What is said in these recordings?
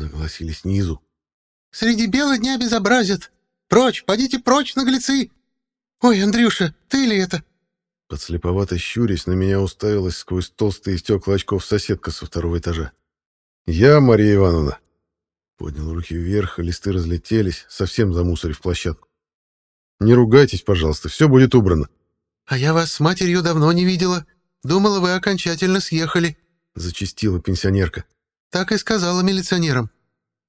Загласили снизу. «Среди бела дня безобразят! Прочь, подите прочь, наглецы! Ой, Андрюша, ты ли это?» Подслеповато щурясь, на меня уставилась сквозь толстые стекла очков соседка со второго этажа. «Я, Мария Ивановна!» Поднял руки вверх, и листы разлетелись, совсем замусорив площадку. «Не ругайтесь, пожалуйста, все будет убрано». «А я вас с матерью давно не видела. Думала, вы окончательно съехали», — зачастила пенсионерка. «Так и сказала милиционерам.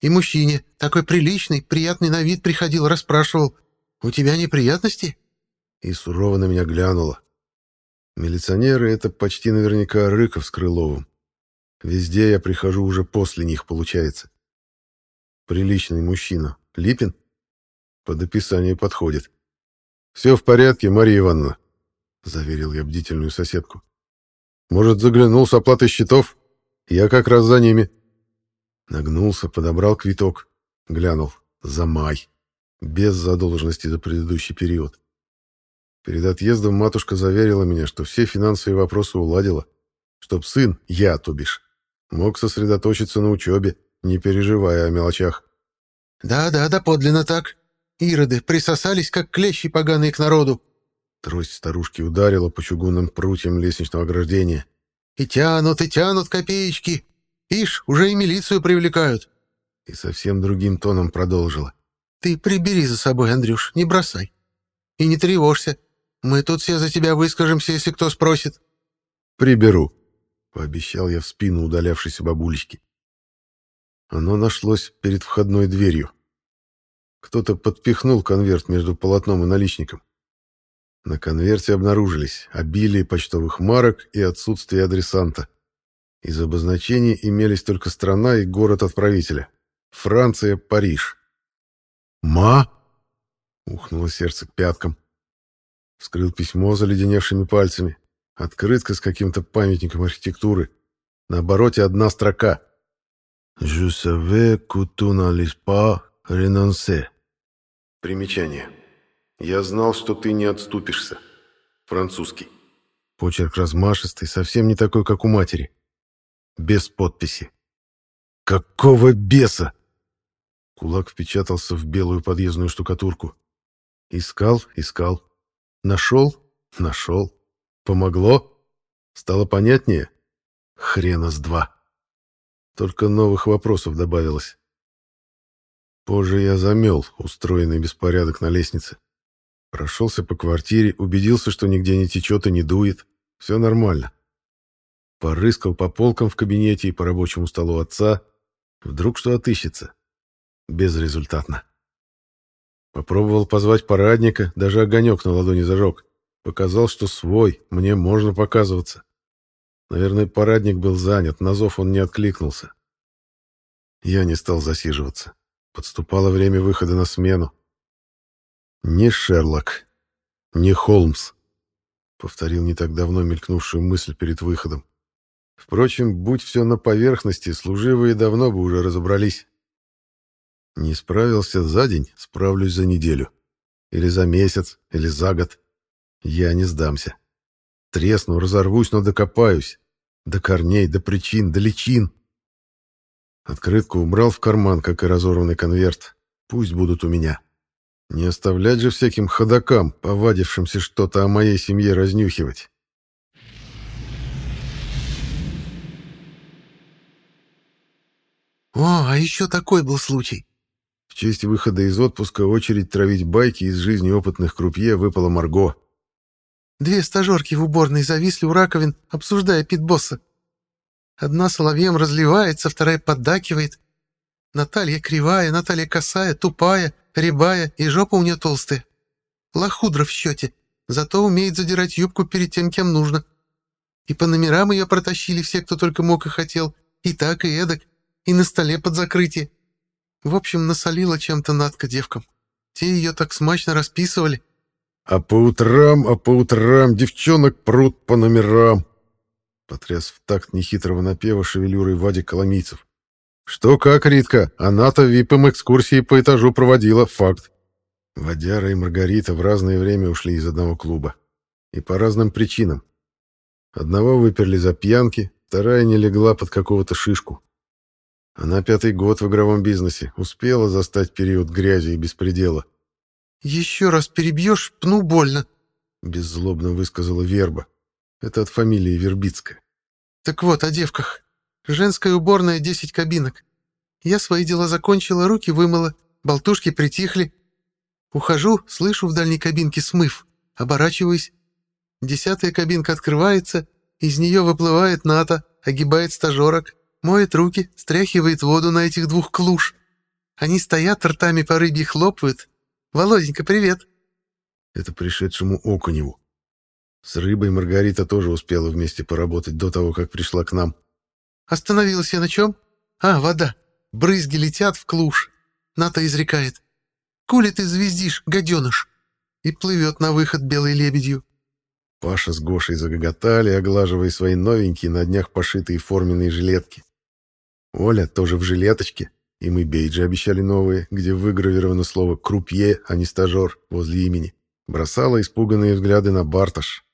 И мужчине, такой приличный, приятный на вид, приходил, расспрашивал. У тебя неприятности?» И сурово на меня глянула. Милиционеры — это почти наверняка Рыков с Крыловым. Везде я прихожу уже после них, получается. Приличный мужчина. Липин? Под описание подходит. «Все в порядке, Мария Ивановна», — заверил я бдительную соседку. «Может, заглянул с оплатой счетов? Я как раз за ними». Нагнулся, подобрал квиток. Глянул. За май. Без задолженности за предыдущий период. Перед отъездом матушка заверила меня, что все финансовые вопросы уладила, чтоб сын, я, то бишь, мог сосредоточиться на учебе, не переживая о мелочах. «Да-да, да подлинно так. Ироды присосались, как клещи поганые к народу». Трость старушки ударила по чугунным прутьям лестничного ограждения. «И тянут, и тянут копеечки. Ишь, уже и милицию привлекают». И совсем другим тоном продолжила. «Ты прибери за собой, Андрюш, не бросай. И не тревожься, мы тут все за тебя выскажемся, если кто спросит. Приберу, пообещал я в спину удалявшейся бабулечки. Оно нашлось перед входной дверью. Кто-то подпихнул конверт между полотном и наличником. На конверте обнаружились обилие почтовых марок и отсутствие адресанта. Из обозначений имелись только страна и город отправителя. Франция, Париж. «Ма!» — ухнуло сердце к пяткам. Вскрыл письмо заледеневшими пальцами. Открытка с каким-то памятником архитектуры. На обороте одна строка. «Je savais que tu n'allais pas renoncer». Примечание. «Я знал, что ты не отступишься». Французский. Почерк размашистый, совсем не такой, как у матери. Без подписи. «Какого беса?» Кулак впечатался в белую подъездную штукатурку. Искал, искал. Нашел? Нашел. Помогло? Стало понятнее? Хрена с два. Только новых вопросов добавилось. Позже я замел устроенный беспорядок на лестнице. Прошелся по квартире, убедился, что нигде не течет и не дует. Все нормально. Порыскал по полкам в кабинете и по рабочему столу отца. Вдруг что отыщется. Безрезультатно. Попробовал позвать парадника, даже огонек на ладони зажег. Показал, что свой, мне можно показываться. Наверное, парадник был занят, на зов он не откликнулся. Я не стал засиживаться. Подступало время выхода на смену. «Не Шерлок, не Холмс», — повторил не так давно мелькнувшую мысль перед выходом. Впрочем, будь все на поверхности, служивые давно бы уже разобрались. Не справился за день, справлюсь за неделю. Или за месяц, или за год. Я не сдамся. Тресну, разорвусь, но докопаюсь. До корней, до причин, до личин. Открытку убрал в карман, как и разорванный конверт. Пусть будут у меня. Не оставлять же всяким ходокам, повадившимся что-то о моей семье разнюхивать. «О, а еще такой был случай. В честь выхода из отпуска очередь травить байки из жизни опытных крупье выпала Марго. Две стажерки в уборной зависли у раковин, обсуждая питбосса. Одна соловьем разливается, вторая поддакивает. Наталья кривая, Наталья косая, тупая, рябая, и жопа у нее толстая. Лохудра в счете, зато умеет задирать юбку перед тем, кем нужно. И по номерам ее протащили все, кто только мог и хотел, и так, и эдак, и на столе под закрытие. В общем, насолила чем-то Надка девкам. Те ее так смачно расписывали. А по утрам, а по утрам девчонок прут по номерам. Потряс в такт нехитрого напева шевелюрой Вадик Коломийцев. Что как, Ритка, она-то випом экскурсии по этажу проводила, факт. Водяра и Маргарита в разное время ушли из одного клуба. И по разным причинам. Одного выперли за пьянки, вторая не легла под какого-то шишку. Она пятый год в игровом бизнесе, успела застать период грязи и беспредела. «Еще раз перебьешь, пну больно», — беззлобно высказала Верба. Это от фамилии Вербицкая. «Так вот, о девках. Женская уборная, 10 кабинок. Я свои дела закончила, руки вымыла, болтушки притихли. Ухожу, слышу в дальней кабинке смыв, оборачиваюсь. Десятая кабинка открывается, из нее выплывает НАТО, огибает стажерок, моет руки, стряхивает воду на этих двух клуш. Они стоят, ртами по рыбье хлопают. «Володенька, привет!» Это пришедшему Окуневу. С рыбой Маргарита тоже успела вместе поработать до того, как пришла к нам. «Остановилась я на чем? А, вода. Брызги летят в клуш. Ната изрекает. «Кули ты звездишь, гаденыш!» И плывет на выход белой лебедью. Паша с Гошей загоготали, оглаживая свои новенькие, на днях пошитые форменные жилетки. Оля тоже в жилеточке, и мы бейджи обещали новые, где выгравировано слово «крупье», а не «стажер» возле имени. Бросала испуганные взгляды на Барташ.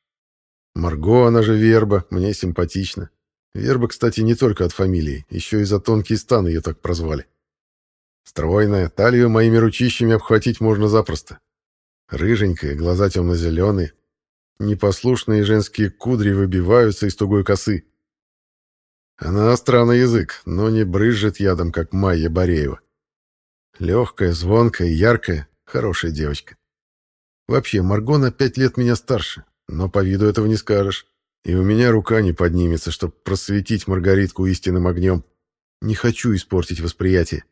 Марго, она же Верба, мне симпатична. Верба, кстати, не только от фамилии, еще и за тонкий стан ее так прозвали. Стройная, талию моими ручищами обхватить можно запросто. Рыженькая, глаза темно-зеленые. Непослушные женские кудри выбиваются из тугой косы. Она остра на язык, но не брызжет ядом, как Майя Бореева. Легкая, звонкая, яркая, хорошая девочка. Вообще, Марго на пять лет меня старше, но по виду этого не скажешь. И у меня рука не поднимется, чтобы просветить Маргаритку истинным огнем. Не хочу испортить восприятие.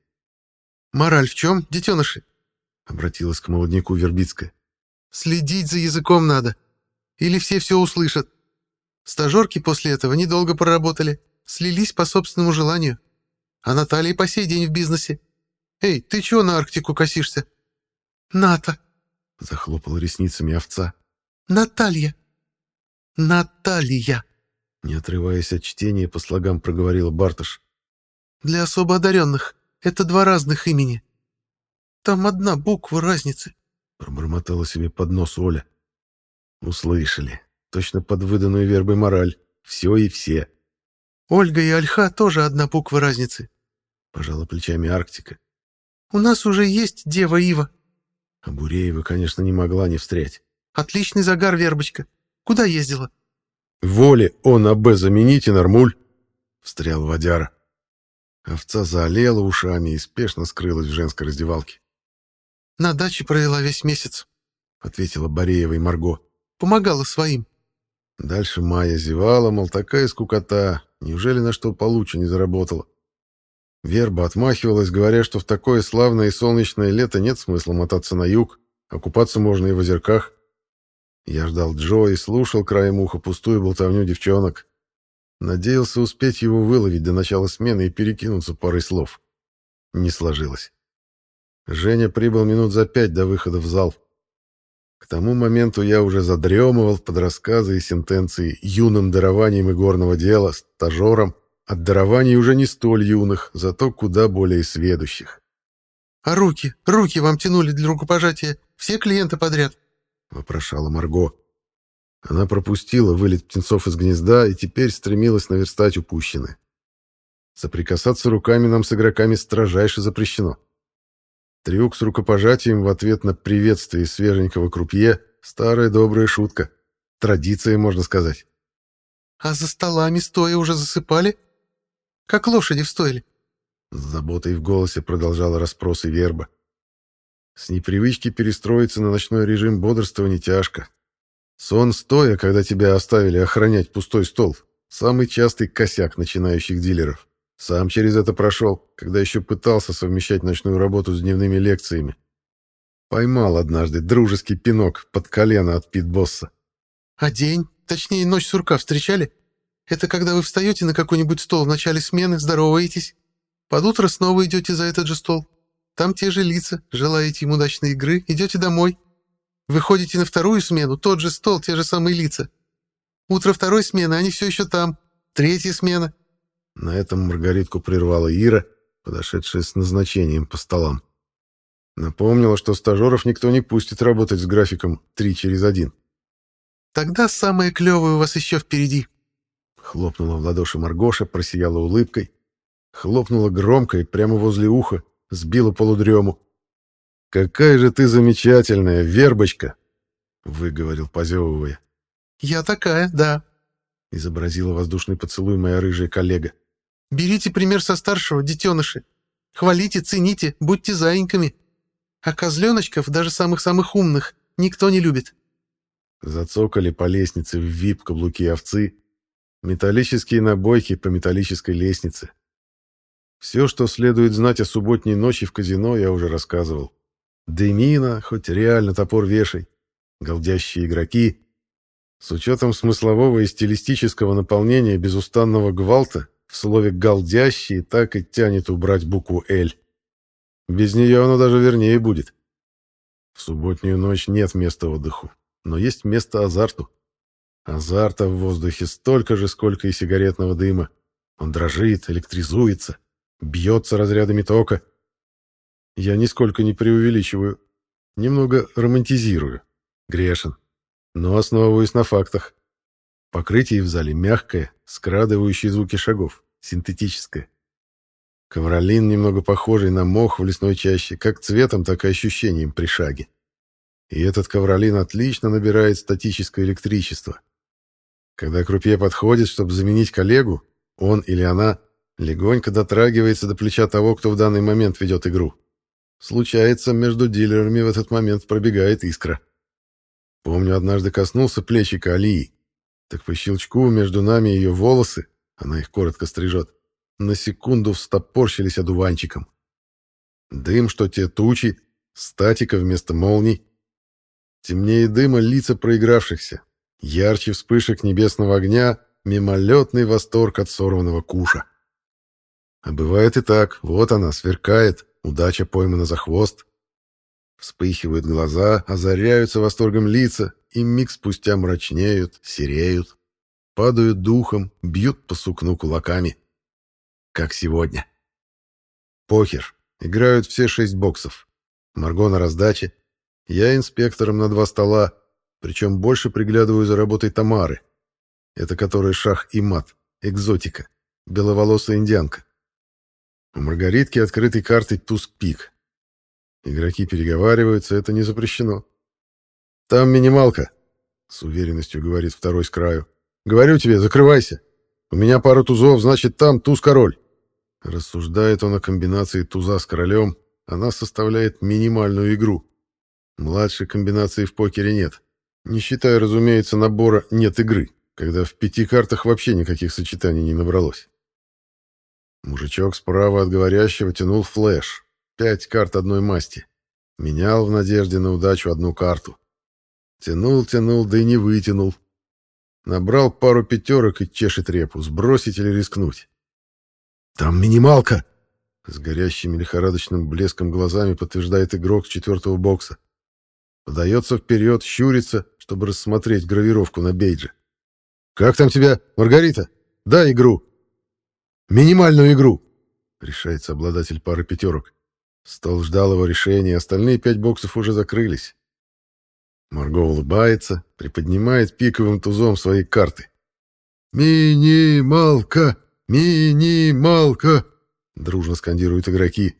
«Мораль в чем, детеныши?» — обратилась к молодняку Вербицкая. «Следить за языком надо. Или все все услышат. Стажерки после этого недолго проработали, слились по собственному желанию. А Наталья по сей день в бизнесе. Эй, ты чего на Арктику косишься?» «Ната!» — захлопала ресницами овца. «Наталья!» «Наталья!» Не отрываясь от чтения, по слогам проговорила Барташ. «Для особо одаренных. Это два разных имени. Там одна буква разницы», — пробормотала себе под нос Оля. «Услышали. Точно под выданную вербой мораль. Все и все». «Ольга и Альха тоже одна буква разницы», — пожала плечами Арктика. «У нас уже есть дева Ива». А Буреева, конечно, не могла не встрять. «Отличный загар, вербочка. Куда ездила? Воле он АБ замените, нормуль, встрял водяра. Овца заолела ушами и спешно скрылась в женской раздевалке. На даче провела весь месяц, ответила Бореева и Марго. Помогала своим. Дальше Майя зевала, мол, такая скукота, неужели на что получше не заработала? Верба отмахивалась, говоря, что в такое славное и солнечное лето нет смысла мотаться на юг, окупаться можно и в озерках. Я ждал Джо и слушал краем уха пустую болтовню девчонок. Надеялся успеть его выловить до начала смены и перекинуться парой слов. Не сложилось. Женя прибыл минут за пять до выхода в зал. К тому моменту я уже задремывал под рассказы и сентенции юным дарованием игорного дела, стажером, от дарований уже не столь юных, зато куда более сведущих. «А руки, руки вам тянули для рукопожатия все клиенты подряд?» — вопрошала Марго. Она пропустила вылет птенцов из гнезда и теперь стремилась наверстать упущенное. Соприкасаться руками нам с игроками строжайше запрещено. Трюк с рукопожатием в ответ на приветствие свеженького крупье — старая добрая шутка. Традиция, можно сказать. «А за столами стоя уже засыпали? Как лошади в стойле?» С заботой в голосе продолжала расспросы верба. С непривычки перестроиться на ночной режим бодрствования тяжко. Сон стоя, когда тебя оставили охранять пустой стол, самый частый косяк начинающих дилеров. Сам через это прошел, когда еще пытался совмещать ночную работу с дневными лекциями. Поймал однажды дружеский пинок под колено от пит-босса. «А день, точнее ночь сурка встречали? Это когда вы встаете на какой-нибудь стол в начале смены, здороваетесь, под утро снова идете за этот же стол, там те же лица, желаете им удачной игры, идете домой. Выходите на вторую смену, тот же стол, те же самые лица. Утро второй смены, они все еще там. Третья смена. На этом Маргаритку прервала Ира, подошедшая с назначением по столам. Напомнила, что стажеров никто не пустит работать с графиком три через один. «Тогда самое клевое у вас еще впереди», — хлопнула в ладоши Маргоша, просияла улыбкой Хлопнула громко и прямо возле уха, сбила полудрему. «Какая же ты замечательная, вербочка!» — выговорил, позевывая. «Я такая, да», — изобразила воздушный поцелуй моя рыжая коллега. «Берите пример со старшего, детеныши. Хвалите, цените, будьте заиньками. А козленочков, даже самых-самых умных, никто не любит». Зацокали по лестнице в вип каблуки овцы, металлические набойки по металлической лестнице. Все, что следует знать о субботней ночи в казино, я уже рассказывал. Дымина, хоть реально топор вешай, голдящие игроки. С учетом смыслового и стилистического наполнения безустанного гвалта, в слове «галдящие» так и тянет убрать букву «Л». Без нее оно даже вернее будет. В субботнюю ночь нет места отдыху, но есть место азарту. Азарта в воздухе столько же, сколько и сигаретного дыма. Он дрожит, электризуется, бьется разрядами тока. Я нисколько не преувеличиваю, немного романтизирую. Грешен. Но основываюсь на фактах. Покрытие в зале мягкое, скрадывающее звуки шагов, синтетическое. Ковролин немного похожий на мох в лесной чаще, как цветом, так и ощущением при шаге. И этот ковролин отлично набирает статическое электричество. Когда крупье подходит, чтобы заменить коллегу, он или она легонько дотрагивается до плеча того, кто в данный момент ведет игру. Случается, между дилерами в этот момент пробегает искра. Помню, однажды коснулся плечика Алии. Так по щелчку между нами ее волосы, она их коротко стрижет, на секунду встопорщились одуванчиком. Дым, что те тучи, статика вместо молний. Темнее дыма лица проигравшихся, ярче вспышек небесного огня, мимолетный восторг от сорванного куша. А бывает и так, вот она, сверкает, удача поймана за хвост. Вспыхивают глаза, озаряются восторгом лица, и миг спустя мрачнеют, сереют, падают духом, бьют по сукну кулаками как сегодня. Покер. Играют все шесть боксов. Марго на раздаче. Я инспектором на два стола, причем больше приглядываю за работой Тамары. Это которая шах и мат, экзотика, беловолосая индианка. У Маргаритки открытой картой туз-пик. Игроки переговариваются, это не запрещено. «Там минималка», — с уверенностью говорит второй с краю. «Говорю тебе, закрывайся. У меня пара тузов, значит, там туз-король». Рассуждает он о комбинации туза с королем, она составляет минимальную игру. Младшей комбинации в покере нет. Не считая, разумеется, набора «нет игры», когда в пяти картах вообще никаких сочетаний не набралось. Мужичок справа от говорящего тянул флеш. Пять карт одной масти. Менял в надежде на удачу одну карту. Тянул, тянул, да и не вытянул. Набрал пару пятерок и чешет репу, сбросить или рискнуть. «Там минималка!» С горящими лихорадочным блеском глазами подтверждает игрок четвертого бокса. Подается вперед, щурится, чтобы рассмотреть гравировку на бейдже. «Как там тебя, Маргарита? Дай игру!» «Минимальную игру!» — решается обладатель пары пятерок. Стол ждал его решения, остальные пять боксов уже закрылись. Марго улыбается, приподнимает пиковым тузом свои карты. «Минималка!» «Минималка!» — дружно скандируют игроки.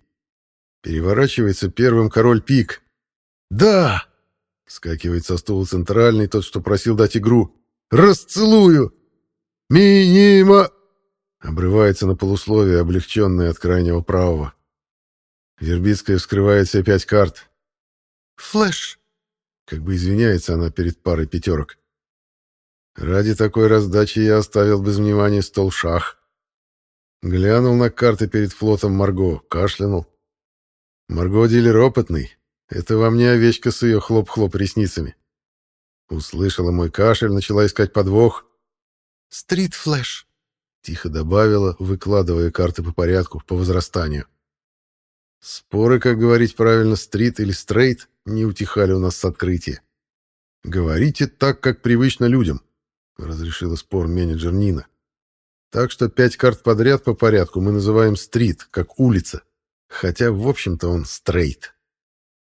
Переворачивается первым король пик. «Да!» — скакивает со стула центральный, тот, что просил дать игру. «Расцелую!» «Минима!» Обрывается на полусловие, облегченное от крайнего правого. Вербицкая вскрывает все пять карт. «Флэш!» Как бы извиняется она перед парой пятерок. Ради такой раздачи я оставил без внимания стол шах. Глянул на карты перед флопом Марго, кашлянул. Марго дилер опытный. Это вам не овечка с ее хлоп-хлоп ресницами. Услышала мой кашель, начала искать подвох. «Стрит-флэш», — тихо добавила, выкладывая карты по порядку, по возрастанию. Споры, как говорить правильно, стрит или стрейт, не утихали у нас с открытия. «Говорите так, как привычно людям», — разрешила спор менеджер Нина. Так что пять карт подряд по порядку мы называем стрит, как улица. Хотя, в общем-то, он стрейт.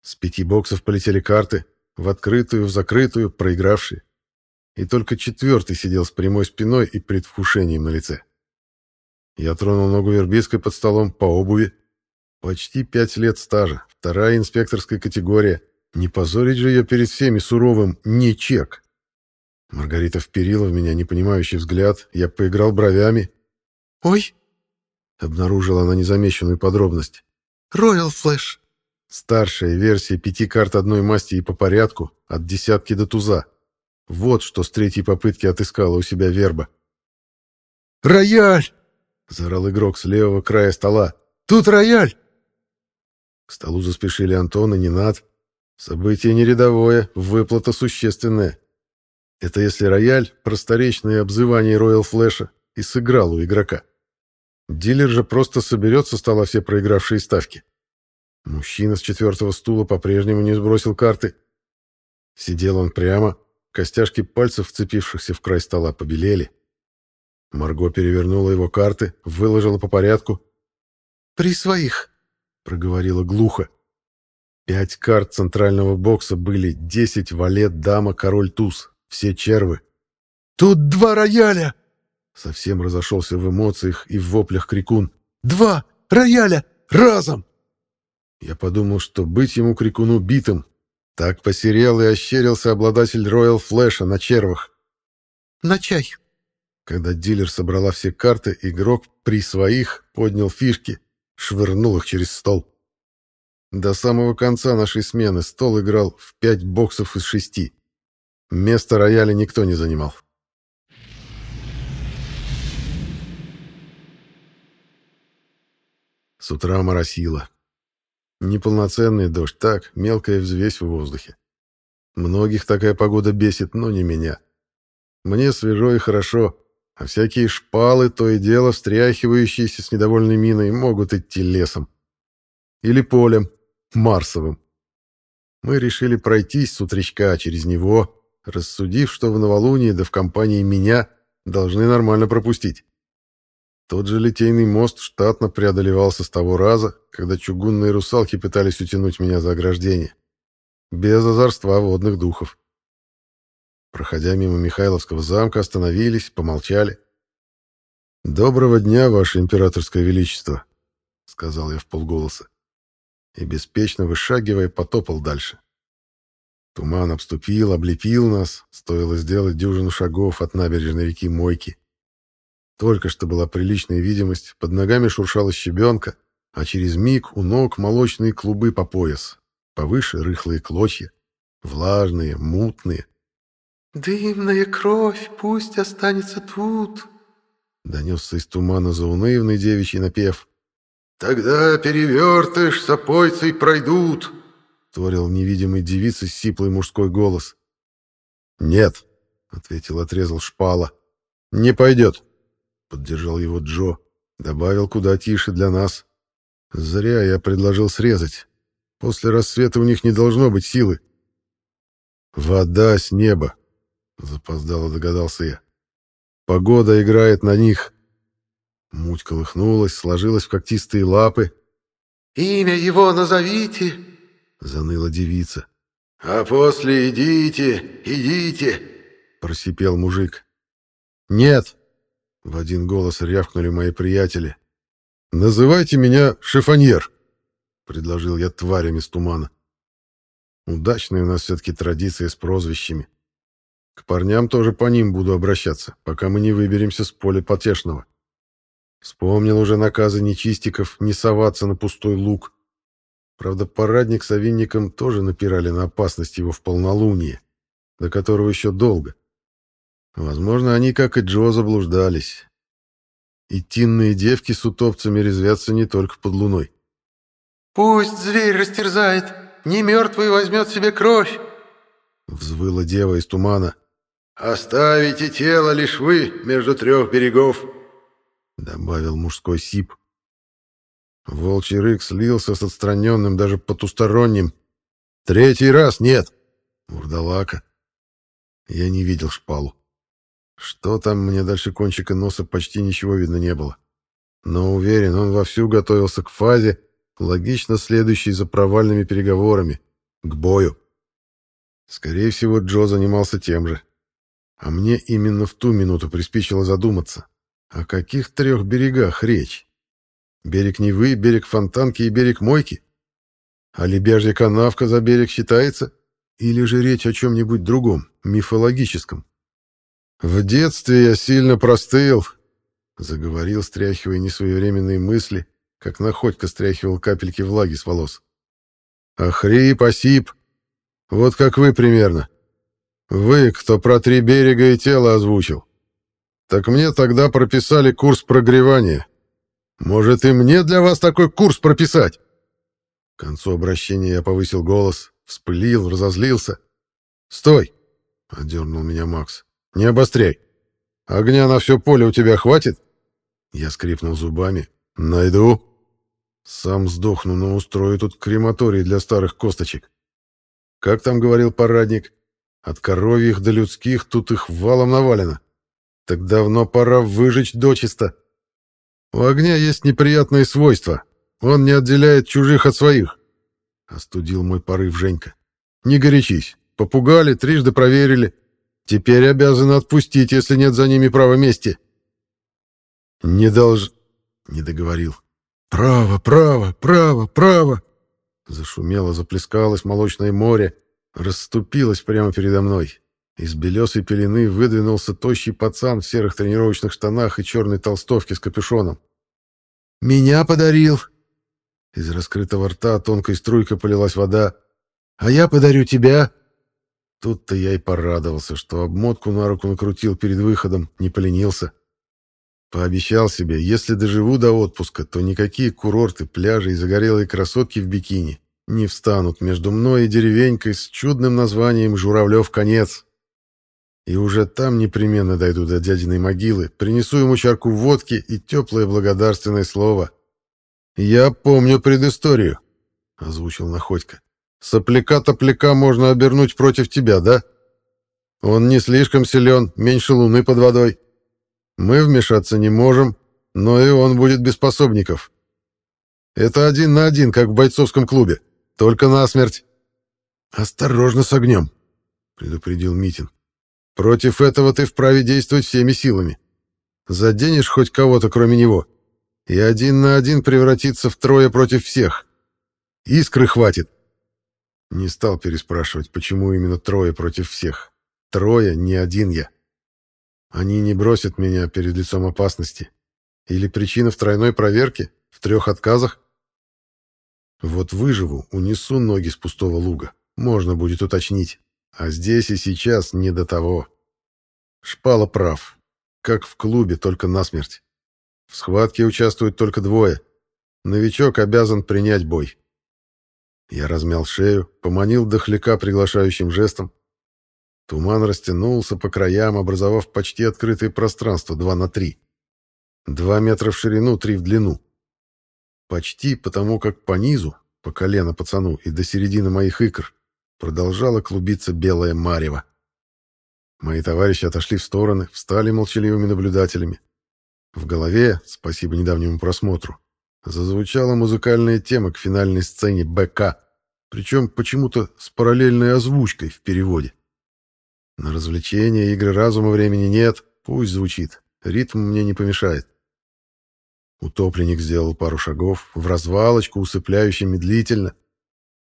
С пяти боксов полетели карты, в открытую, в закрытую, проигравшие. И только четвертый сидел с прямой спиной и предвкушением на лице. Я тронул ногу Вербицкой под столом по обуви. Почти пять лет стажа, вторая инспекторская категория. Не позорить же ее перед всеми суровым «не чек». Маргарита вперила в меня непонимающий взгляд, я поиграл бровями. «Ой!» — обнаружила она незамеченную подробность. «Роял Флэш!» Старшая версия пяти карт одной масти и по порядку, от десятки до туза. Вот что с третьей попытки отыскала у себя верба. «Рояль!» — заорал игрок с левого края стола. «Тут рояль!» К столу заспешили Антон и Ненат. Событие не рядовое, выплата существенная. Это если рояль, просторечное обзывание Роял Флэша, и сыграл у игрока. Дилер же просто соберет со стола все проигравшие ставки. Мужчина с четвертого стула по-прежнему не сбросил карты. Сидел он прямо, костяшки пальцев, вцепившихся в край стола, побелели. Марго перевернула его карты, выложила по порядку. «При своих», — проговорила глухо. Пять карт центрального бокса были десять валет, дама, король, туз. Все червы. «Тут два рояля!» Совсем разошелся в эмоциях и в воплях крикун. «Два рояля! Разом!» Я подумал, что быть ему крикуну битым. Так посерел и ощерился обладатель Роял Флэша на червах. «На чай!» Когда дилер собрала все карты, игрок при своих поднял фишки, швырнул их через стол. До самого конца нашей смены стол играл в пять боксов из шести. Место рояля никто не занимал. С утра моросило. Неполноценный дождь, так, мелкая взвесь в воздухе. Многих такая погода бесит, но не меня. Мне свежо и хорошо, а всякие шпалы, то и дело встряхивающиеся с недовольной миной, могут идти лесом. Или полем, Марсовым. Мы решили пройтись с утречка через него, рассудив, что в новолуние да в компании меня должны нормально пропустить. Тот же литейный мост штатно преодолевался с того раза, когда чугунные русалки пытались утянуть меня за ограждение. Без озорства водных духов. Проходя мимо Михайловского замка, остановились, помолчали. «Доброго дня, Ваше Императорское Величество», — сказал я в полголоса. И, беспечно вышагивая, потопал дальше. Туман обступил, облепил нас, стоило сделать дюжину шагов от набережной реки Мойки. Только что была приличная видимость, под ногами шуршала щебенка, а через миг у ног молочные клубы по пояс, повыше рыхлые клочья, влажные, мутные. «Дымная кровь пусть останется тут», — донесся из тумана заунывный девичий напев. «Тогда перевертыш с опойцей пройдут», — творил невидимый девица сиплый мужской голос. «Нет», — ответил отрезал шпала, — «не пойдет». Поддержал его Джо. Добавил куда тише для нас. Зря я предложил срезать. После рассвета у них не должно быть силы. Вода с неба. Запоздало догадался я. Погода играет на них. Муть колыхнулась, сложилась в когтистые лапы. «Имя его назовите!» — заныла девица. «А после идите, идите!» — просипел мужик. «Нет!» В один голос рявкнули мои приятели. «Называйте меня шифоньер», — предложил я тварями с тумана. Удачная у нас все-таки традиция с прозвищами. К парням тоже по ним буду обращаться, пока мы не выберемся с поля потешного. Вспомнил уже наказы нечистиков не соваться на пустой луг. Правда, парадник с овинником тоже напирали на опасность его в полнолуние, до которого еще долго. Возможно, они, как и Джо, заблуждались. И тинные девки с утопцами резвятся не только под луной. «Пусть зверь растерзает, не мертвый возьмет себе кровь!» Взвыла дева из тумана. «Оставите тело лишь вы между трех берегов!» Добавил мужской сип. Волчий рык слился с отстраненным, даже потусторонним. «Третий раз нет!» Мурдалака. Я не видел шпалу. Что там, мне дальше кончика носа почти ничего видно не было. Но уверен, он вовсю готовился к фазе, логично следующей за провальными переговорами, к бою. Скорее всего, Джо занимался тем же. А мне именно в ту минуту приспичило задуматься. О каких трех берегах речь? Берег Невы, берег Фонтанки и берег Мойки? А лебяжья канавка за берег считается? Или же речь о чем-нибудь другом, мифологическом? В детстве я сильно простыл, заговорил, стряхивая несвоевременные мысли, как находька стряхивал капельки влаги с волос. Охрип, осип. Вот как вы примерно. Вы, кто про три берега и тело озвучил. Так мне тогда прописали курс прогревания. Может, и мне для вас такой курс прописать? К концу обращения я повысил голос, вспылил, разозлился. «Стой!» — отдернул меня Макс. «Не обостряй. Огня на все поле у тебя хватит?» Я скрипнул зубами. «Найду. Сам сдохну, но устрою тут крематорий для старых косточек. Как там говорил парадник? От коровьих до людских тут их валом навалено. Так давно пора выжечь дочисто. У огня есть неприятные свойства. Он не отделяет чужих от своих. Остудил мой порыв Женька. Не горячись. Попугали, трижды проверили. Теперь обязаны отпустить, если нет за ними права мести. Не долж... Не договорил. Право, право, право, право. Зашумело, заплескалось молочное море, расступилось прямо передо мной. Из белесой пелены выдвинулся тощий пацан в серых тренировочных штанах и черной толстовке с капюшоном. «Меня подарил!» Из раскрытого рта тонкой струйкой полилась вода. «А я подарю тебя!» Тут-то я и порадовался, что обмотку на руку накрутил перед выходом, не поленился. Пообещал себе, если доживу до отпуска, то никакие курорты, пляжи и загорелые красотки в бикини не встанут между мной и деревенькой с чудным названием «Журавлев конец». И уже там непременно дойду до дядиной могилы, принесу ему чарку водки и теплое благодарственное слово. «Я помню предысторию», — озвучил Находько. «Сопляка-топляка можно обернуть против тебя, да? Он не слишком силен, меньше луны под водой. Мы вмешаться не можем, но и он будет без пособников. Это один на один, как в бойцовском клубе, только насмерть». «Осторожно с огнем», — предупредил Митин. Против этого ты вправе действовать всеми силами. Заденешь хоть кого-то, кроме него, и один на один превратиться в трое против всех. Искры хватит. Не стал переспрашивать, почему именно трое против всех. Трое, не один я. Они не бросят меня перед лицом опасности. Или причина в тройной проверке, в трех отказах? Вот выживу, унесу ноги с пустого луга. Можно будет уточнить. А здесь и сейчас не до того. Шпала прав. Как в клубе, только насмерть. В схватке участвуют только двое. Новичок обязан принять бой. Я размял шею, поманил дохляка приглашающим жестом. Туман растянулся по краям, образовав почти открытое пространство 2 на 3. Два метра в ширину, три в длину. Почти потому, как по низу, по колено пацану и до середины моих икр, продолжала клубиться белая марево. Мои товарищи отошли в стороны, встали молчаливыми наблюдателями. В голове, спасибо недавнему просмотру, зазвучала музыкальная тема к финальной сцене БК, причем почему-то с параллельной озвучкой в переводе. На развлечения, игры разума времени нет, пусть звучит, ритм мне не помешает. Утопленник сделал пару шагов, в развалочку, усыпляюще медлительно,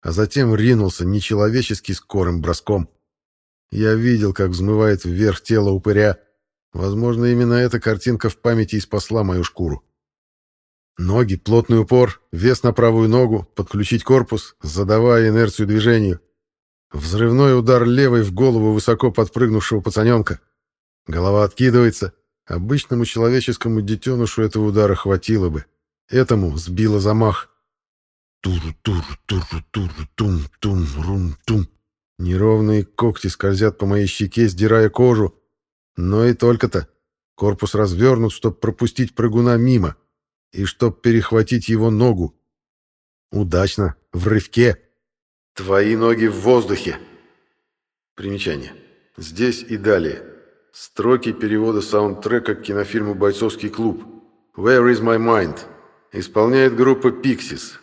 а затем ринулся нечеловечески скорым броском. Я видел, как взмывает вверх тело упыря. Возможно, именно эта картинка в памяти и спасла мою шкуру. Ноги, плотный упор, вес на правую ногу, подключить корпус, задавая инерцию движению. Взрывной удар левой в голову высоко подпрыгнувшего пацаненка. Голова откидывается. Обычному человеческому детенышу этого удара хватило бы. Этому сбило замах. Тур-тур-тур-тур-тум-тум-рум-тум. Неровные когти скользят по моей щеке, сдирая кожу. Но и только-то. Корпус развернут, чтобы пропустить прыгуна мимо. И чтоб перехватить его ногу. Удачно. В рывке. Твои ноги в воздухе. Примечание. Здесь и далее. Строки перевода саундтрека к кинофильму «Бойцовский клуб». «Where is my mind?» Исполняет группа Pixies.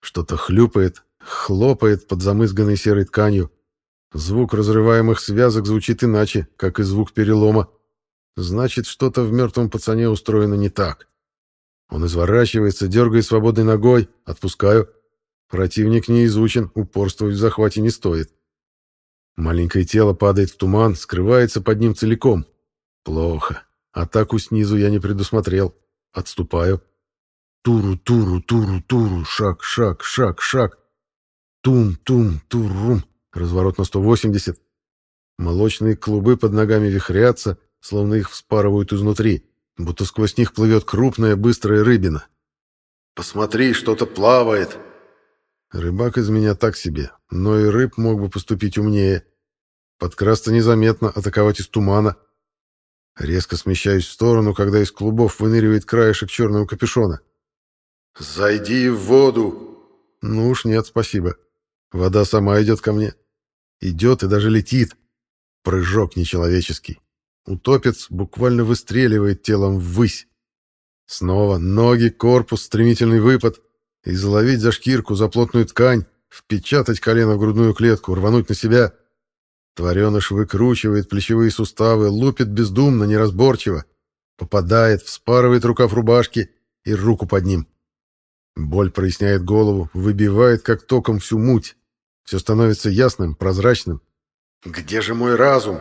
Что-то хлюпает, хлопает под замызганной серой тканью. Звук разрываемых связок звучит иначе, как и звук перелома. Значит, что-то в мертвом пацане устроено не так. Он изворачивается, дергает свободной ногой, отпускаю. Противник не изучен, упорствовать в захвате не стоит. Маленькое тело падает в туман, скрывается под ним целиком. Плохо. Атаку снизу я не предусмотрел. Отступаю. Туру, туру, туру, туру, шаг, шаг, шаг, шаг. Тум, тум, турум. Разворот на 180. Молочные клубы под ногами вихрятся, словно их вспарывают изнутри, будто сквозь них плывет крупная быстрая рыбина. «Посмотри, что-то плавает!» Рыбак из меня так себе, но и рыб мог бы поступить умнее. Подкрасться незаметно, атаковать из тумана. Резко смещаюсь в сторону, когда из клубов выныривает краешек черного капюшона. «Зайди в воду!» «Ну уж нет, спасибо. Вода сама идет ко мне. Идет и даже летит. Прыжок нечеловеческий. Утопец буквально выстреливает телом ввысь. Снова ноги, корпус, стремительный выпад. И заловить за шкирку, за плотную ткань, впечатать колено в грудную клетку, рвануть на себя. Твареныш выкручивает плечевые суставы, лупит бездумно, неразборчиво. Попадает, вспарывает рукав рубашки и руку под ним. Боль проясняет голову, выбивает как током всю муть. Все становится ясным, прозрачным. «Где же мой разум?»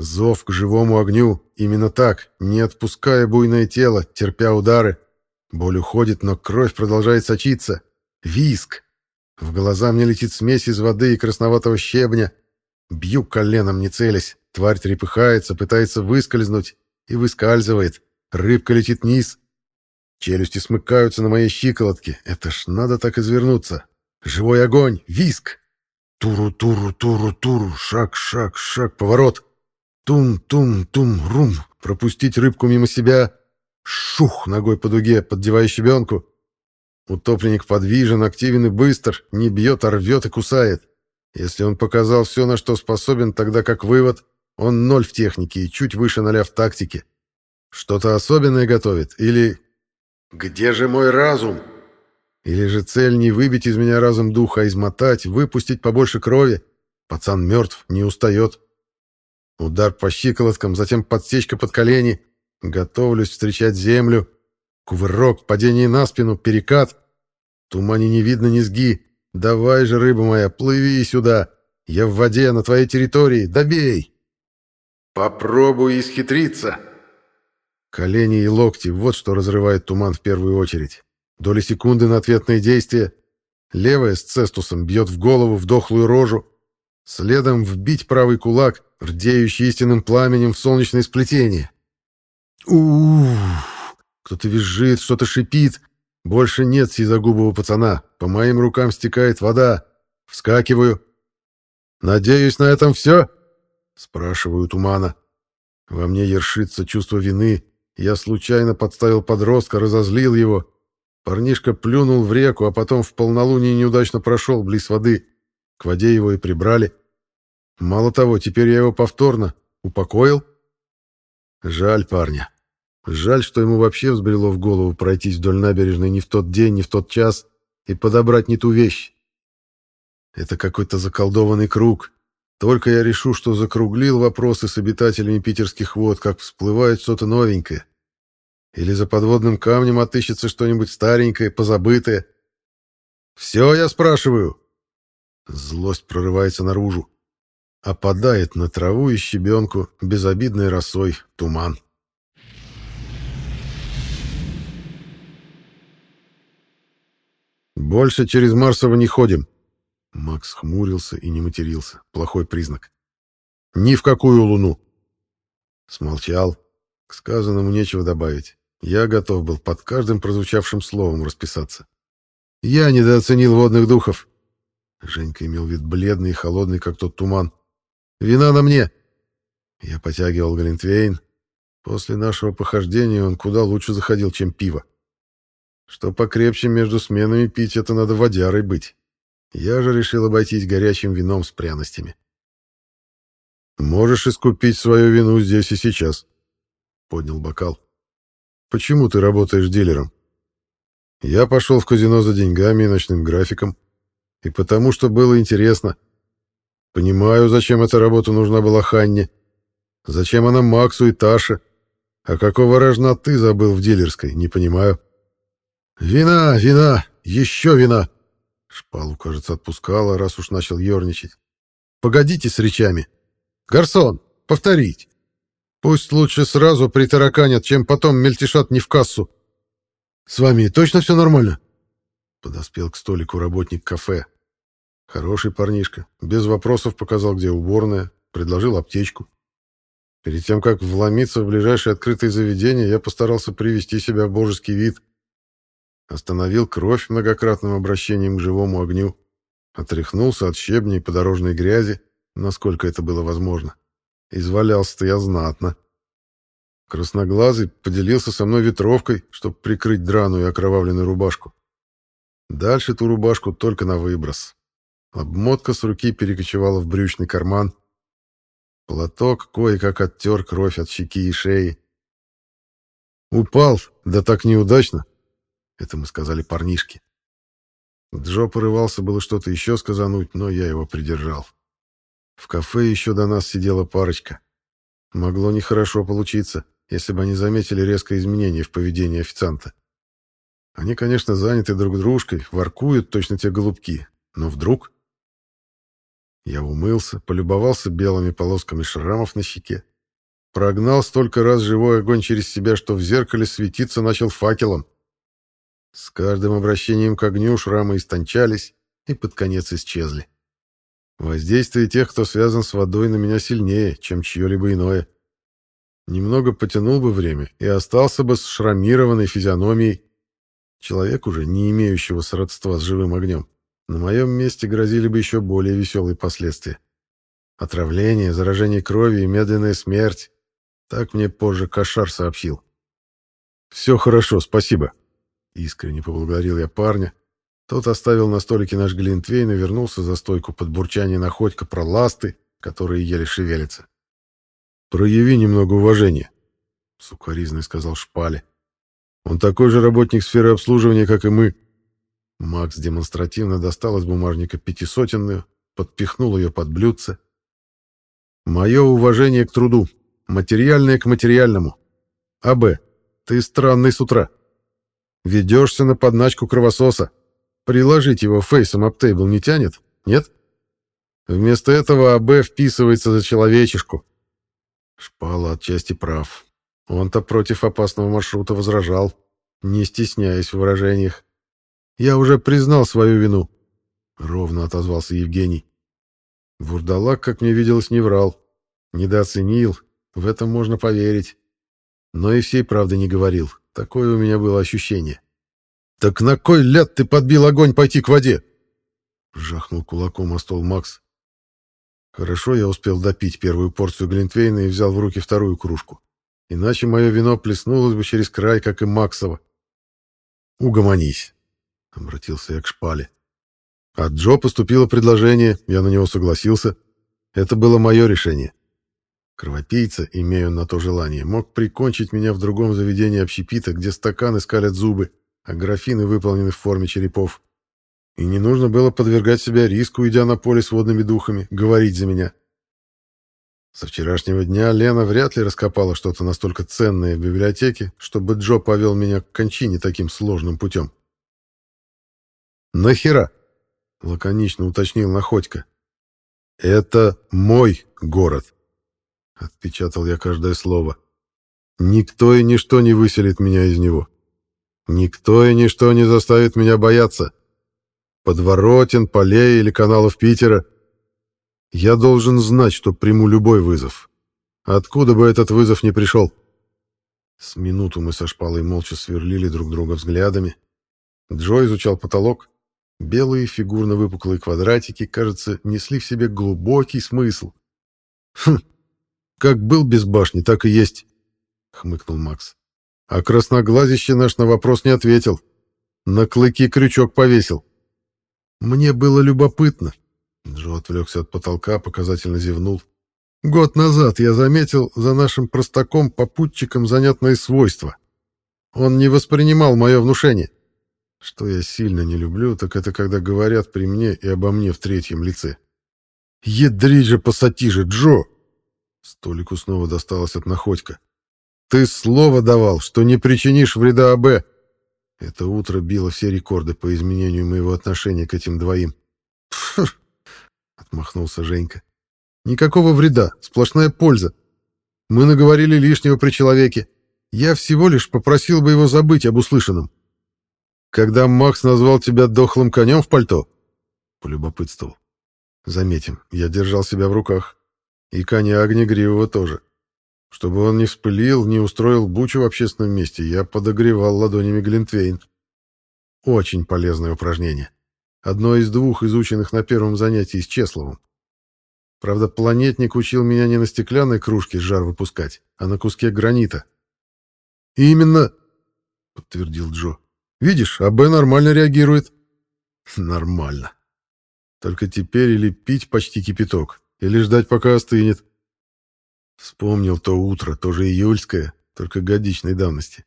Зов к живому огню, именно так, не отпуская буйное тело, терпя удары. Боль уходит, но кровь продолжает сочиться. Виск! В глаза мне летит смесь из воды и красноватого щебня. Бью коленом, не целясь. Тварь трепыхается, пытается выскользнуть и выскальзывает. Рыбка летит вниз. Челюсти смыкаются на моей щиколотке. Это ж надо так извернуться. Живой огонь! Виск! Туру-туру-туру-туру! Шаг, шаг, шаг, поворот! Тум-тум-тум-рум! Пропустить рыбку мимо себя! Шух! Ногой по дуге, поддевая щебенку. Утопленник подвижен, активен и быстр, не бьет, а рвет и кусает. Если он показал все, на что способен, тогда как вывод, он ноль в технике и чуть выше ноля в тактике. Что-то особенное готовит или... «Где же мой разум?» Или же цель не выбить из меня разум духа, а измотать, выпустить побольше крови? Пацан мертв, не устает. Удар по щиколоткам, затем подсечка под колени. Готовлюсь встречать землю. Кувырок, падение на спину, перекат. В тумане не видно низги. Давай же, рыба моя, плыви сюда. Я в воде, на твоей территории. Добей. Попробуй исхитриться. Колени и локти — вот что разрывает туман в первую очередь. Доли секунды на ответное действие. Левая с цестусом бьет в голову, в дохлую рожу. Следом вбить правый кулак, рдеющий истинным пламенем в солнечное сплетение. Ух! Кто-то визжит, что-то шипит. Больше нет сизогубого пацана. По моим рукам стекает вода. Вскакиваю. «Надеюсь, на этом все?» Спрашиваю тумана. Во мне ершится чувство вины. Я случайно подставил подростка, разозлил его. Парнишка плюнул в реку, а потом в полнолуние неудачно прошел близ воды. К воде его и прибрали. Мало того, теперь я его повторно упокоил. Жаль парня. Жаль, что ему вообще взбрело в голову пройтись вдоль набережной не в тот день, не в тот час и подобрать не ту вещь. Это какой-то заколдованный круг. Только я решу, что закруглил вопросы с обитателями питерских вод, как всплывает что-то новенькое. Или за подводным камнем отыщется что-нибудь старенькое, позабытое. «Все, я спрашиваю?» Злость прорывается наружу. Опадает на траву и щебенку безобидной росой туман. «Больше через Марсово не ходим». Макс хмурился и не матерился. Плохой признак. «Ни в какую луну». Смолчал. К сказанному нечего добавить. Я готов был под каждым прозвучавшим словом расписаться. Я недооценил водных духов. Женька имел вид бледный и холодный, как тот туман. Вина на мне. Я потягивал Галентвейн. После нашего похождения он куда лучше заходил, чем пиво. Что покрепче между сменами пить, это надо водярой быть. Я же решил обойтись горячим вином с пряностями. «Можешь искупить свою вину здесь и сейчас», — поднял бокал. Почему ты работаешь дилером? Я пошел в казино за деньгами и ночным графиком. И потому, что было интересно. Понимаю, зачем эта работа нужна была Ханне. Зачем она Максу и Таше? А какого рожна ты забыл в дилерской, не понимаю. Вина, вина, еще вина. Шпалу, кажется, отпускала, раз уж начал ерничать. Погодите с речами. Гарсон, повторить. Пусть лучше сразу притараканят, чем потом мельтешат не в кассу. С вами точно все нормально? Подоспел к столику работник кафе. Хороший парнишка. Без вопросов показал, где уборная. Предложил аптечку. Перед тем, как вломиться в ближайшее открытое заведение, я постарался привести себя в божеский вид. Остановил кровь многократным обращением к живому огню. Отряхнулся от щебня и подорожной грязи, насколько это было возможно. Извалялся-то я знатно. Красноглазый поделился со мной ветровкой, чтобы прикрыть драную и окровавленную рубашку. Дальше ту рубашку только на выброс. Обмотка с руки перекочевала в брючный карман. Платок кое-как оттер кровь от щеки и шеи. «Упал, да так неудачно», — это мы сказали парнишке. Джо порывался было что-то еще сказануть, но я его придержал. В кафе еще до нас сидела парочка. Могло нехорошо получиться, если бы они заметили резкое изменение в поведении официанта. Они, конечно, заняты друг дружкой, воркуют точно те голубки, но вдруг... Я умылся, полюбовался белыми полосками шрамов на щеке. Прогнал столько раз живой огонь через себя, что в зеркале светиться начал факелом. С каждым обращением к огню шрамы истончались и под конец исчезли. Воздействие тех, кто связан с водой, на меня сильнее, чем чье-либо иное. Немного потянул бы время и остался бы с шрамированной физиономией. Человек уже, не имеющего сродства с живым огнем. На моем месте грозили бы еще более веселые последствия. Отравление, заражение крови и медленная смерть. Так мне позже Кошар сообщил. «Все хорошо, спасибо», — искренне поблагодарил я парня, тот оставил на столике наш глинтвейн и вернулся за стойку под бурчание находька про ласты, которые еле шевелятся. «Прояви немного уважения», — сукоризный сказал Шпале. «Он такой же работник сферы обслуживания, как и мы». Макс демонстративно достал из бумажника пятисотенную, подпихнул ее под блюдце. «Мое уважение к труду, материальное к материальному. А.Б. Ты странный с утра. Ведешься на подначку кровососа. Приложить его фейсом аптейбл не тянет? Нет? Вместо этого АБ вписывается за человечешку. Шпала отчасти прав. Он-то против опасного маршрута возражал, не стесняясь в выражениях. «Я уже признал свою вину», — ровно отозвался Евгений. Вурдалак, как мне виделось, не врал. Недооценил, в этом можно поверить. Но и всей правды не говорил. Такое у меня было ощущение. «Так на кой ляд ты подбил огонь пойти к воде?» Жахнул кулаком о стол Макс. Хорошо я успел допить первую порцию Глинтвейна и взял в руки вторую кружку. Иначе мое вино плеснулось бы через край, как и Максово. «Угомонись», — обратился я к шпале. От Джо поступило предложение, я на него согласился. Это было мое решение. Кровопийца, имея на то желание, мог прикончить меня в другом заведении общепита, где стаканы скалят зубы, а графины выполнены в форме черепов. И не нужно было подвергать себя риску, идя на поле с водными духами, говорить за меня. Со вчерашнего дня Лена вряд ли раскопала что-то настолько ценное в библиотеке, чтобы Джо повел меня к кончине таким сложным путем. «Нахера?» — лаконично уточнил Находько. «Это мой город», — отпечатал я каждое слово. «Никто и ничто не выселит меня из него. Никто и ничто не заставит меня бояться. Подворотен, полей или каналов Питера. Я должен знать, что приму любой вызов. Откуда бы этот вызов ни пришел. С минуту мы со шпалой молча сверлили друг друга взглядами. Джо изучал потолок. Белые фигурно-выпуклые квадратики, кажется, несли в себе глубокий смысл. «Хм, как был без башни, так и есть», — хмыкнул Макс. А красноглазище наш на вопрос не ответил. На клыки крючок повесил. Мне было любопытно. Джо отвлекся от потолка, показательно зевнул. Год назад я заметил за нашим простаком-попутчиком занятное свойство. Он не воспринимал мое внушение. Что я сильно не люблю, так это когда говорят при мне и обо мне в третьем лице. «Ядрить же, посати же, Джо!» Столику снова досталось от находька. «Ты слово давал, что не причинишь вреда АБ!» Это утро било все рекорды по изменению моего отношения к этим двоим. Отмахнулся Женька. «Никакого вреда, сплошная польза. Мы наговорили лишнего при человеке. Я всего лишь попросил бы его забыть об услышанном. Когда Макс назвал тебя дохлым конем в пальто?» Полюбопытствовал. Заметим, я держал себя в руках. И коня Огнегривого тоже. Чтобы он не вспылил, не устроил бучу в общественном месте, я подогревал ладонями Глинтвейн. Очень полезное упражнение. Одно из двух изученных на первом занятии с Чесловым. Правда, планетник учил меня не на стеклянной кружке жар выпускать, а на куске гранита. Именно, подтвердил Джо. Видишь, АБ нормально реагирует. Нормально. Только теперь или пить почти кипяток, или ждать, пока остынет. Вспомнил то утро, тоже июльское, только годичной давности.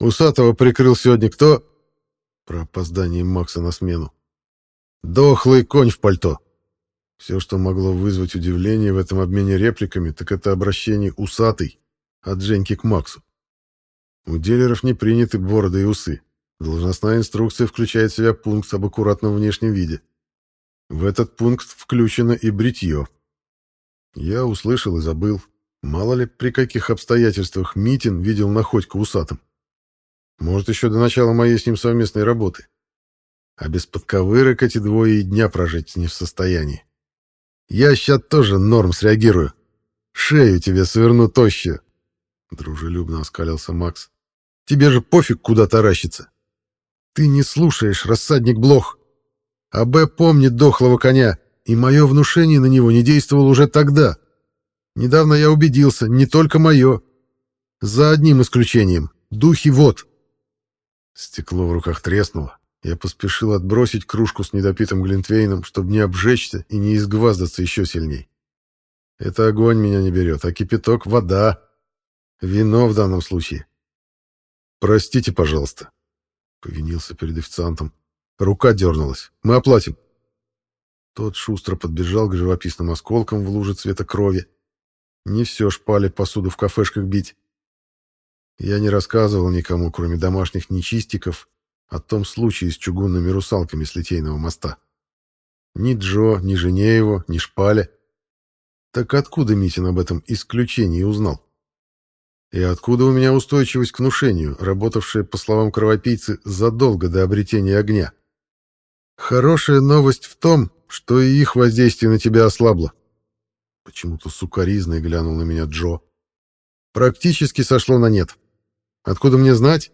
Усатого прикрыл сегодня кто? Про опоздание Макса на смену. Дохлый конь в пальто. Все, что могло вызвать удивление в этом обмене репликами, так это обращение «усатый» от Женьки к Максу. У дилеров не приняты бороды и усы. Должностная инструкция включает в себя пункт об аккуратном внешнем виде. В этот пункт включено и бритье. Я услышал и забыл. Мало ли, при каких обстоятельствах Митин видел Находько усатым. Может, еще до начала моей с ним совместной работы. А без подковырок эти двое и дня прожить не в состоянии. Я сейчас тоже норм среагирую. Шею тебе сверну тощую. Дружелюбно оскалился Макс. Тебе же пофиг, куда таращиться. Ты не слушаешь, рассадник блох. А Б помнит дохлого коня, и мое внушение на него не действовало уже тогда. Недавно я убедился, не только мое. За одним исключением. Духи вот. Стекло в руках треснуло. Я поспешил отбросить кружку с недопитым глинтвейном, чтобы не обжечься и не изгваздаться еще сильней. Это огонь меня не берет, а кипяток — вода. Вино в данном случае. «Простите, пожалуйста», — повинился перед официантом. Рука дернулась. Мы оплатим. Тот шустро подбежал к живописным осколкам в луже цвета крови. Не все шпали посуду в кафешках бить. Я не рассказывал никому, кроме домашних нечистиков, о том случае с чугунными русалками с Литейного моста. Ни Джо, ни жене его, ни шпале. Так откуда Митин об этом исключении узнал? И откуда у меня устойчивость к внушению, работавшая, по словам кровопийцы, задолго до обретения огня? Хорошая новость в том, что и их воздействие на тебя ослабло. Почему-то сукоризной глянул на меня Джо. Практически сошло на нет. Откуда мне знать?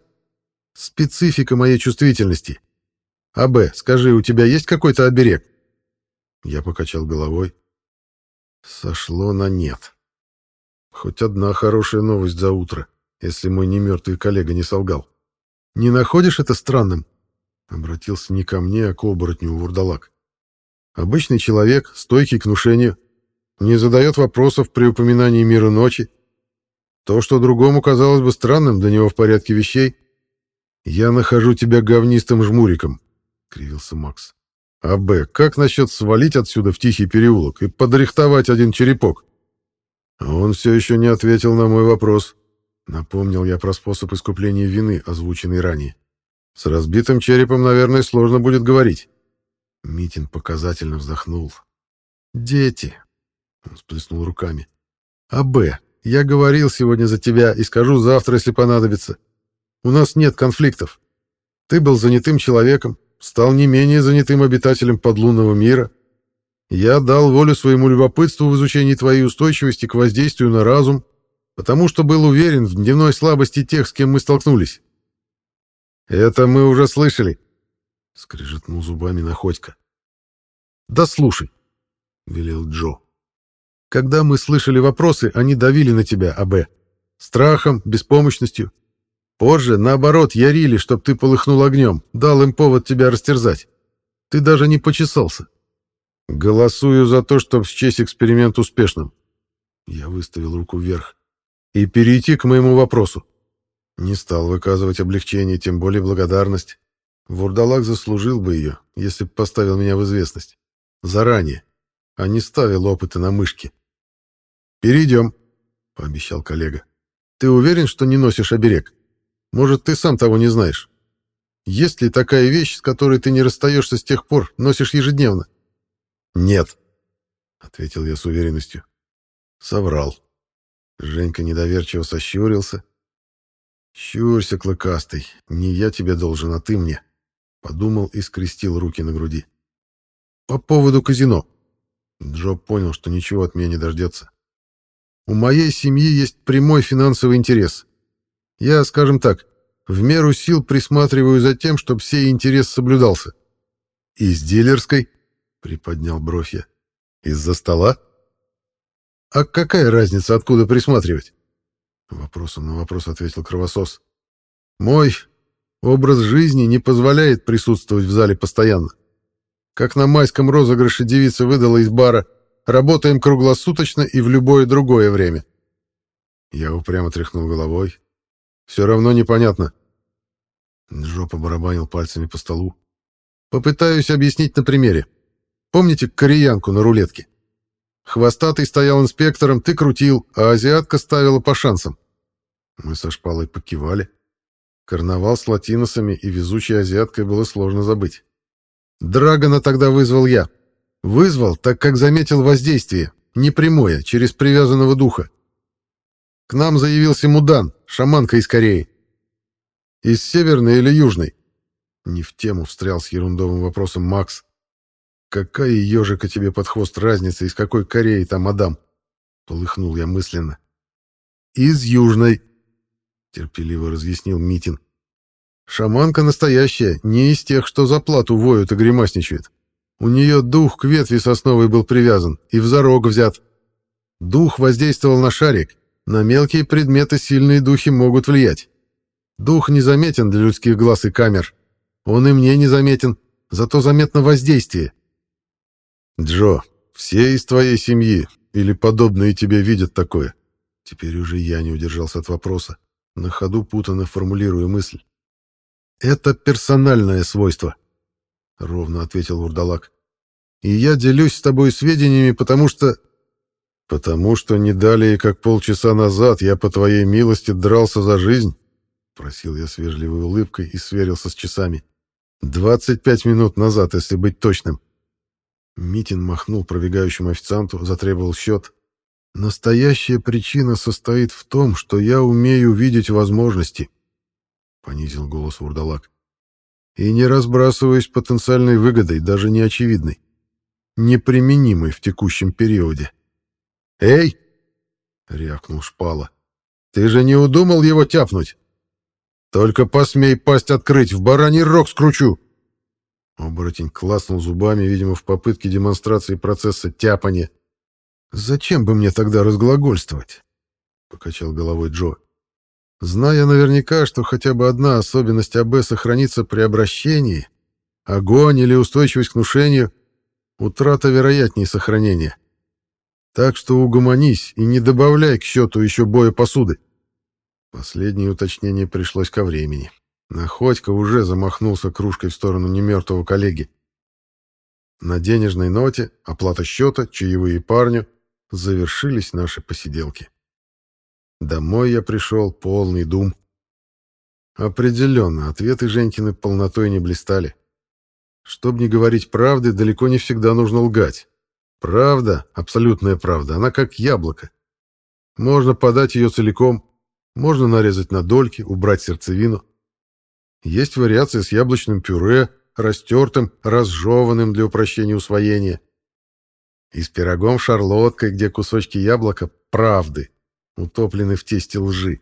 Специфика моей чувствительности. АБ, скажи, у тебя есть какой-то оберег? Я покачал головой. Сошло на нет. Хоть одна хорошая новость за утро, если мой немертвый коллега не солгал. Не находишь это странным? Обратился не ко мне, а к оборотню вурдалак. Обычный человек, стойкий к внушению, не задает вопросов при упоминании мира ночи. То, что другому казалось бы странным для него в порядке вещей. «Я нахожу тебя говнистым жмуриком», — кривился Макс. «А Б, как насчет свалить отсюда в тихий переулок и подрихтовать один черепок?» Он все еще не ответил на мой вопрос. Напомнил я про способ искупления вины, озвученный ранее. С разбитым черепом, наверное, сложно будет говорить. Митин показательно вздохнул. «Дети!» — он сплеснул руками. «А Б, я говорил сегодня за тебя и скажу завтра, если понадобится. У нас нет конфликтов. Ты был занятым человеком, стал не менее занятым обитателем подлунного мира. Я дал волю своему любопытству в изучении твоей устойчивости к воздействию на разум, потому что был уверен в дневной слабости тех, с кем мы столкнулись. «Это мы уже слышали», — скрежетнул зубами Находько. «Да слушай», — велел Джо. «Когда мы слышали вопросы, они давили на тебя, АБ. Страхом, беспомощностью. Позже, наоборот, ярили, чтоб ты полыхнул огнем, дал им повод тебя растерзать. Ты даже не почесался. Голосую за то, чтобы счесть эксперимент успешным». Я выставил руку вверх. «И перейти к моему вопросу. Не стал выказывать облегчение, тем более благодарность. Вурдалак заслужил бы ее, если бы поставил меня в известность. Заранее, а не ставил опыты на мышке. «Перейдем», — пообещал коллега. «Ты уверен, что не носишь оберег? Может, ты сам того не знаешь? Есть ли такая вещь, с которой ты не расстаешься с тех пор, носишь ежедневно?» «Нет», — ответил я с уверенностью. Соврал. Женька недоверчиво сощурился. «Щурься, клыкастый, не я тебе должен, а ты мне», — подумал и скрестил руки на груди. «По поводу казино». Джо понял, что ничего от меня не дождется. «У моей семьи есть прямой финансовый интерес. Я, скажем так, в меру сил присматриваю за тем, чтобы сей интерес соблюдался». «Из дилерской?» — приподнял бровь я. «Из-за стола?» «А какая разница, откуда присматривать?» Вопросом на вопрос ответил кровосос. «Мой образ жизни не позволяет присутствовать в зале постоянно. Как на майском розыгрыше девица выдала из бара, работаем круглосуточно и в любое другое время». Я упрямо тряхнул головой. «Все равно непонятно». Джо побарабанил пальцами по столу. «Попытаюсь объяснить на примере. Помните кореянку на рулетке? Хвостатый стоял инспектором, ты крутил, а азиатка ставила по шансам. Мы со шпалой покивали. Карнавал с латиносами и везучей азиаткой было сложно забыть. Драгона тогда вызвал я. Вызвал, так как заметил воздействие, непрямое, через привязанного духа. К нам заявился Мудан, шаманка из Кореи. Из северной или южной? Не в тему встрял с ерундовым вопросом Макс. Какая ежика тебе под хвост разница, из какой Кореи там мадам? Полыхнул я мысленно. Из южной, терпеливо разъяснил Митин. Шаманка настоящая, не из тех, что за плату воют и гримасничают. У нее дух к ветви сосновой был привязан и в зарог взят. Дух воздействовал на шарик. На мелкие предметы сильные духи могут влиять. Дух незаметен для людских глаз и камер. Он и мне незаметен, зато заметно воздействие. «Джо, все из твоей семьи или подобные тебе видят такое?» Теперь уже я не удержался от вопроса, на ходу путанно формулируя мысль. «Это персональное свойство», — ровно ответил Урдалак. «И я делюсь с тобой сведениями, потому что...» «Потому что не далее, как полчаса назад, я, по твоей милости, дрался за жизнь?» — просил я с вежливой улыбкой и сверился с часами. «Двадцать пять минут назад, если быть точным». Митин махнул пробегающему официанту, затребовал счет. «Настоящая причина состоит в том, что я умею видеть возможности», — понизил голос Урдалак. «И не разбрасываюсь потенциальной выгодой, даже неочевидной, неприменимой в текущем периоде». «Эй!» — рявкнул Шпала. «Ты же не удумал его тяпнуть? Только посмей пасть открыть, в бараний рог скручу!» Оборотень класнул зубами, видимо, в попытке демонстрации процесса тяпания. «Зачем бы мне тогда разглагольствовать?» — покачал головой Джо. «Зная наверняка, что хотя бы одна особенность АБ сохранится при обращении, огонь или устойчивость к внушению, утрата вероятнее сохранения. Так что угомонись и не добавляй к счету еще боя посуды». Последнее уточнение пришлось ко времени. Находька уже замахнулся кружкой в сторону немертвого коллеги. На денежной ноте, оплата счета, чаевые парню, завершились наши посиделки. Домой я пришел полный дум. Определенно, ответы Женькины полнотой не блистали. Чтобы не говорить правды, далеко не всегда нужно лгать. Правда, абсолютная правда, она как яблоко. Можно подать ее целиком, можно нарезать на дольки, убрать сердцевину. Есть вариации с яблочным пюре, растертым, разжеванным для упрощения усвоения. И с пирогом шарлоткой, где кусочки яблока правды утоплены в тесте лжи.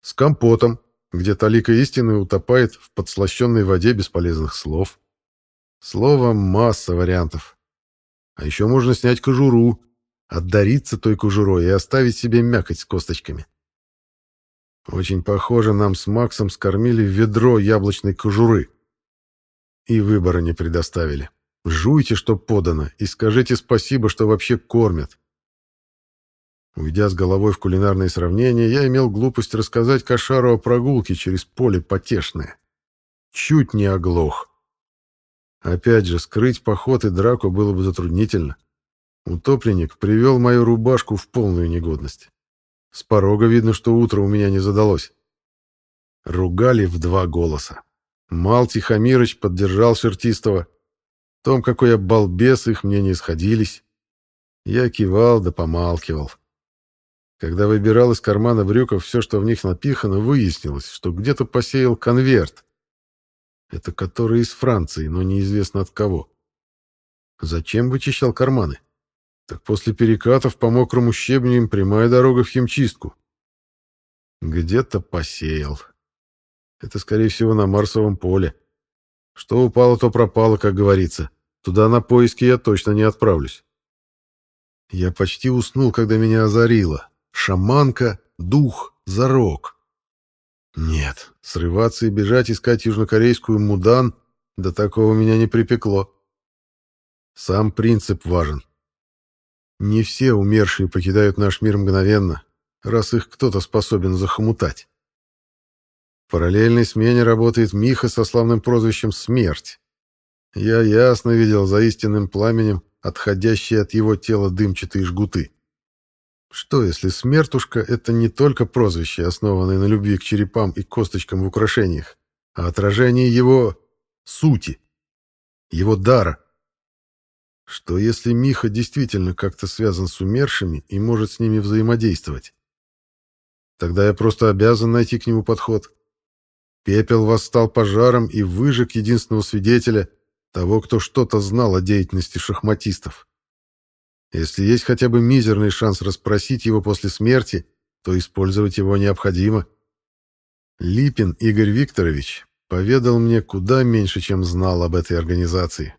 С компотом, где талика истины утопает в подслащенной воде бесполезных слов. Словом, масса вариантов. А еще можно снять кожуру, отдариться той кожурой и оставить себе мякоть с косточками. Очень похоже, нам с Максом скормили ведро яблочной кожуры. И выбора не предоставили. Жуйте, что подано, и скажите спасибо, что вообще кормят. Уйдя с головой в кулинарные сравнения, я имел глупость рассказать Кошару о прогулке через поле потешное. Чуть не оглох. Опять же, скрыть поход и драку было бы затруднительно. Утопленник привел мою рубашку в полную негодность. С порога видно, что утро у меня не задалось. Ругали в два голоса. Мал Тихомирыч поддержал Шертистова. В том, какой я балбес, их мне не сходились. Я кивал да помалкивал. Когда выбирал из кармана брюков все, что в них напихано, выяснилось, что где-то посеял конверт. Это который из Франции, но неизвестно от кого. Зачем вычищал карманы? Так после перекатов по мокрому щебню им прямая дорога в химчистку. Где-то посеял. Это, скорее всего, на Марсовом поле. Что упало, то пропало, как говорится. Туда на поиски я точно не отправлюсь. Я почти уснул, когда меня озарило. Шаманка, дух, зарок. Нет, срываться и бежать искать южнокорейскую мудан, до такого меня не припекло. Сам принцип важен. Не все умершие покидают наш мир мгновенно, раз их кто-то способен захомутать. В параллельной смене работает Миха со славным прозвищем «Смерть». Я ясно видел за истинным пламенем отходящие от его тела дымчатые жгуты. Что, если смертушка — это не только прозвище, основанное на любви к черепам и косточкам в украшениях, а отражение его сути, его дара? Что, если Миха действительно как-то связан с умершими и может с ними взаимодействовать? Тогда я просто обязан найти к нему подход. Пепел восстал пожаром и выжег единственного свидетеля, того, кто что-то знал о деятельности шахматистов. Если есть хотя бы мизерный шанс расспросить его после смерти, то использовать его необходимо. Липин Игорь Викторович поведал мне куда меньше, чем знал об этой организации.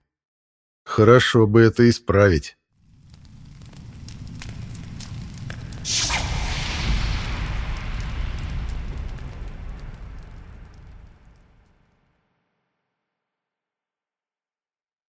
Хорошо бы это исправить.